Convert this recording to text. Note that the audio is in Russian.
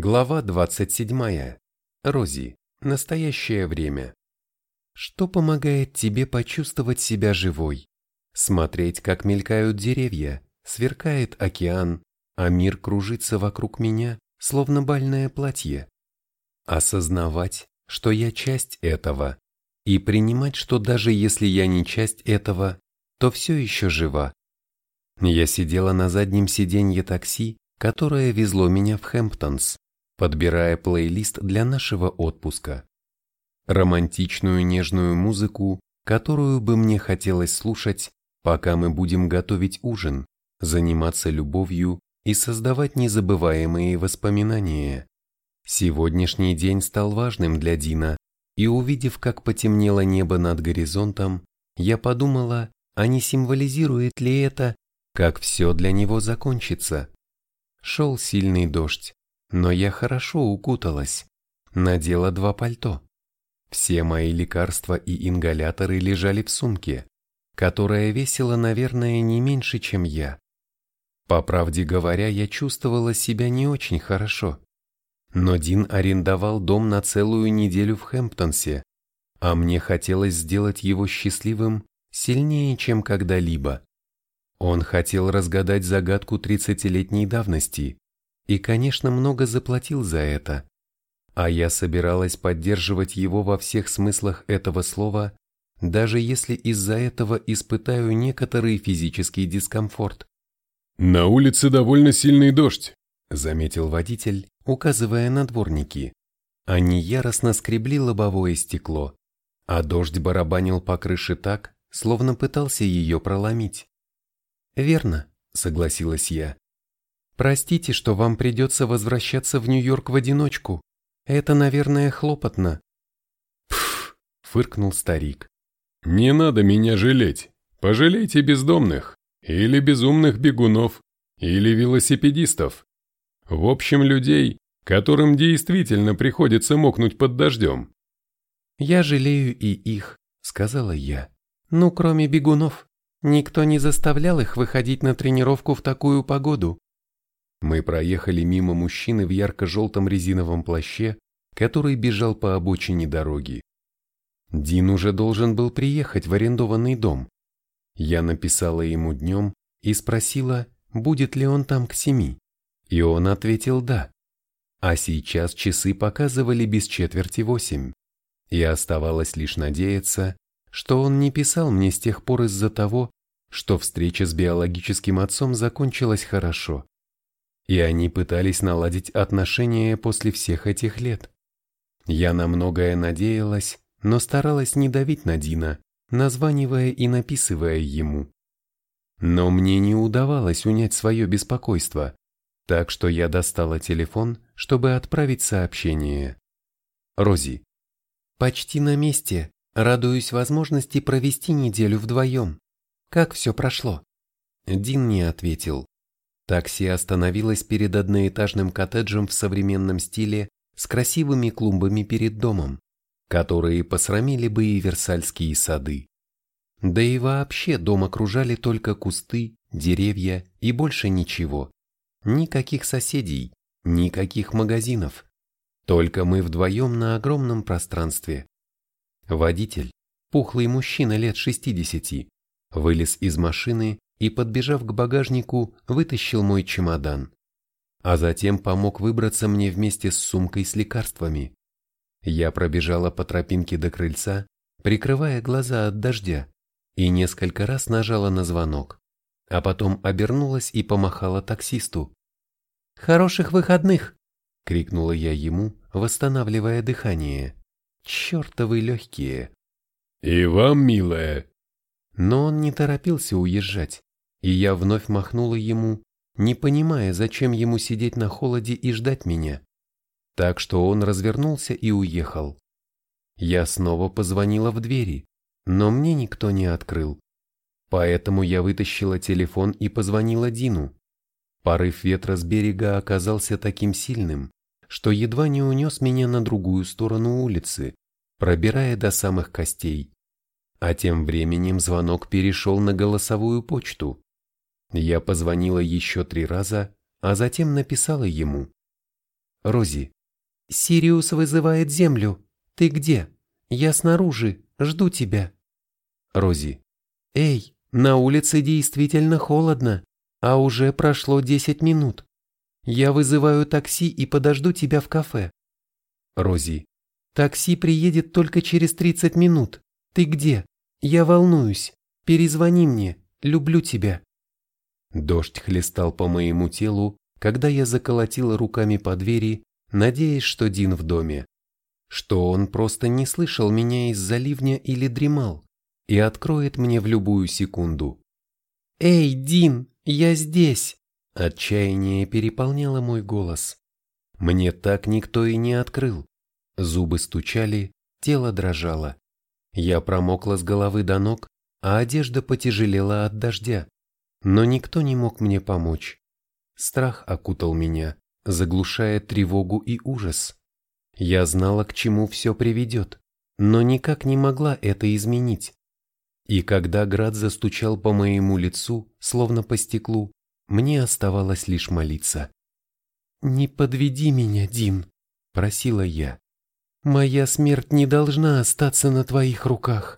Глава 27. Рози. Настоящее время. Что помогает тебе почувствовать себя живой? Смотреть, как мелькают деревья, сверкает океан, а мир кружится вокруг меня, словно бальное платье. Осознавать, что я часть этого, и принимать, что даже если я не часть этого, то все еще жива. Я сидела на заднем сиденье такси, которое везло меня в Хэмптонс, подбирая плейлист для нашего отпуска. Романтичную нежную музыку, которую бы мне хотелось слушать, пока мы будем готовить ужин, заниматься любовью и создавать незабываемые воспоминания. Сегодняшний день стал важным для Дина, и увидев, как потемнело небо над горизонтом, я подумала, а не символизирует ли это, как все для него закончится. Шел сильный дождь, но я хорошо укуталась, надела два пальто. Все мои лекарства и ингаляторы лежали в сумке, которая весила, наверное, не меньше, чем я. По правде говоря, я чувствовала себя не очень хорошо. Но Дин арендовал дом на целую неделю в Хэмптонсе, а мне хотелось сделать его счастливым сильнее, чем когда-либо. Он хотел разгадать загадку 30-летней давности и, конечно, много заплатил за это. А я собиралась поддерживать его во всех смыслах этого слова, даже если из-за этого испытаю некоторый физический дискомфорт. «На улице довольно сильный дождь», — заметил водитель, указывая на дворники. Они яростно скребли лобовое стекло, а дождь барабанил по крыше так, словно пытался ее проломить. «Верно», — согласилась я. «Простите, что вам придется возвращаться в Нью-Йорк в одиночку. Это, наверное, хлопотно». «Пф», — фыркнул старик. «Не надо меня жалеть. Пожалейте бездомных, или безумных бегунов, или велосипедистов. В общем, людей, которым действительно приходится мокнуть под дождем». «Я жалею и их», — сказала я. «Ну, кроме бегунов». Никто не заставлял их выходить на тренировку в такую погоду. Мы проехали мимо мужчины в ярко-желтом резиновом плаще, который бежал по обочине дороги. Дин уже должен был приехать в арендованный дом. Я написала ему днем и спросила, будет ли он там к семи. И он ответил «да». А сейчас часы показывали без четверти восемь. И оставалось лишь надеяться, что он не писал мне с тех пор из-за того, что встреча с биологическим отцом закончилась хорошо. И они пытались наладить отношения после всех этих лет. Я на многое надеялась, но старалась не давить на Дина, названивая и написывая ему. Но мне не удавалось унять свое беспокойство, так что я достала телефон, чтобы отправить сообщение. Рози. Почти на месте. Радуюсь возможности провести неделю вдвоем. Как все прошло? Дин не ответил. Такси остановилось перед одноэтажным коттеджем в современном стиле с красивыми клумбами перед домом, которые посрамили бы и Версальские сады. Да и вообще дом окружали только кусты, деревья и больше ничего. Никаких соседей, никаких магазинов. Только мы вдвоем на огромном пространстве. Водитель, пухлый мужчина лет шестидесяти, вылез из машины и, подбежав к багажнику, вытащил мой чемодан. А затем помог выбраться мне вместе с сумкой с лекарствами. Я пробежала по тропинке до крыльца, прикрывая глаза от дождя, и несколько раз нажала на звонок, а потом обернулась и помахала таксисту. «Хороших выходных!» — крикнула я ему, восстанавливая дыхание. «Чертовы легкие!» «И вам, милая!» Но он не торопился уезжать, и я вновь махнула ему, не понимая, зачем ему сидеть на холоде и ждать меня. Так что он развернулся и уехал. Я снова позвонила в двери, но мне никто не открыл. Поэтому я вытащила телефон и позвонила Дину. Порыв ветра с берега оказался таким сильным, что едва не унес меня на другую сторону улицы, пробирая до самых костей. А тем временем звонок перешел на голосовую почту. Я позвонила еще три раза, а затем написала ему. Рози. Сириус вызывает Землю. Ты где? Я снаружи, жду тебя. Рози. Эй, на улице действительно холодно, а уже прошло 10 минут. Я вызываю такси и подожду тебя в кафе. Рози. Такси приедет только через 30 минут. Ты где? Я волнуюсь. Перезвони мне. Люблю тебя. Дождь хлестал по моему телу, когда я заколотила руками по двери, надеясь, что Дин в доме. Что он просто не слышал меня из-за ливня или дремал и откроет мне в любую секунду. «Эй, Дин, я здесь!» Отчаяние переполняло мой голос. Мне так никто и не открыл. Зубы стучали, тело дрожало. Я промокла с головы до ног, а одежда потяжелела от дождя. Но никто не мог мне помочь. Страх окутал меня, заглушая тревогу и ужас. Я знала, к чему все приведет, но никак не могла это изменить. И когда град застучал по моему лицу, словно по стеклу, мне оставалось лишь молиться. «Не подведи меня, Дин», — просила я. «Моя смерть не должна остаться на твоих руках».